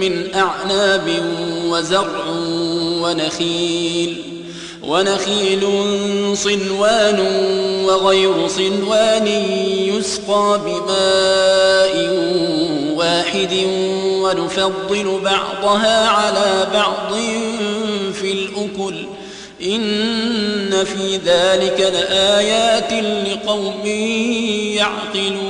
من أعناب وزرع ونخيل ونخيل صنوان وغير صنوان يسقى بماء واحد ونفضل بعضها على بعض في الأكل. إن في ذلك لآيات لقوم يعقلون.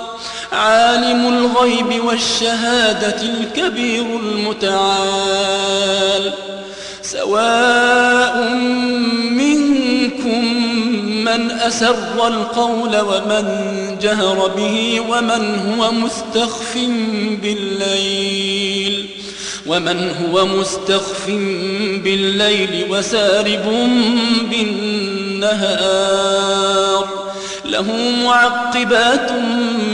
عالم الغيب والشهادة الكبير المتعال. سواء منكم من أسر القول ومن جهر به ومن هو مستخف بالليل. ومن هو مستخف بالليل وسارب بالنهار. له معقبات من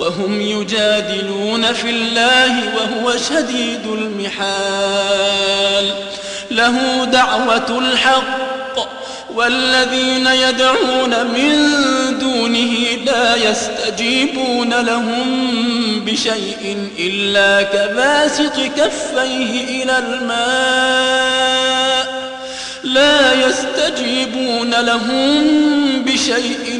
وهم يجادلون في الله وهو شديد المحال. له دعوة الحق والذين يدعون من دونه لا يستجيبون لهم بشيء إلا كباسط كفيه إلى الماء. لا يستجيبون لهم بشيء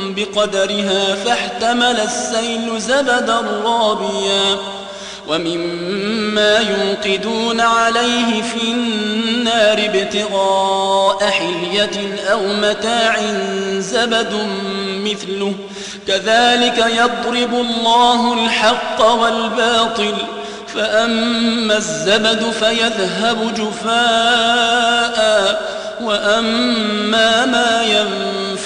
بقدرها فاحتمل السيل زبدا رابيا ومما يوقدون عليه في النار ابتغاء حلية أو متاع زبد مثله. كذلك يضرب الله الحق والباطل فأما الزبد فيذهب جفاء وأما ما ينفع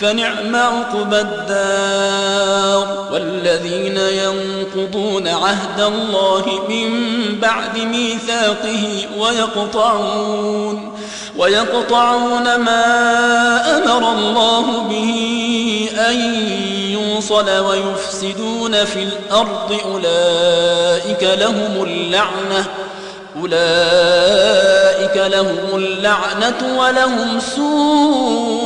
فنعم عقبى الدار. والذين ينقضون عهد الله من بعد ميثاقه ويقطعون ويقطعون ما أمر الله به أن يوصل ويفسدون في الأرض. أولئك لهم اللعنة أولئك لهم اللعنة ولهم سوء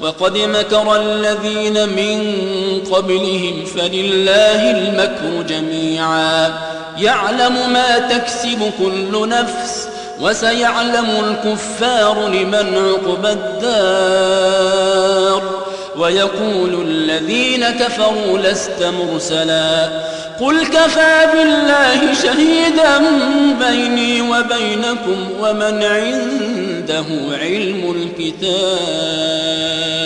وقد مكر الذين من قبلهم فلله المكر جميعا. يعلم ما تكسب كل نفس وسيعلم الكفار لمن عقب الدار. ويقول الذين كفروا لست مرسلا. قل كفى بالله شهيدا بيني وبينكم ومن عنده علم الكتاب.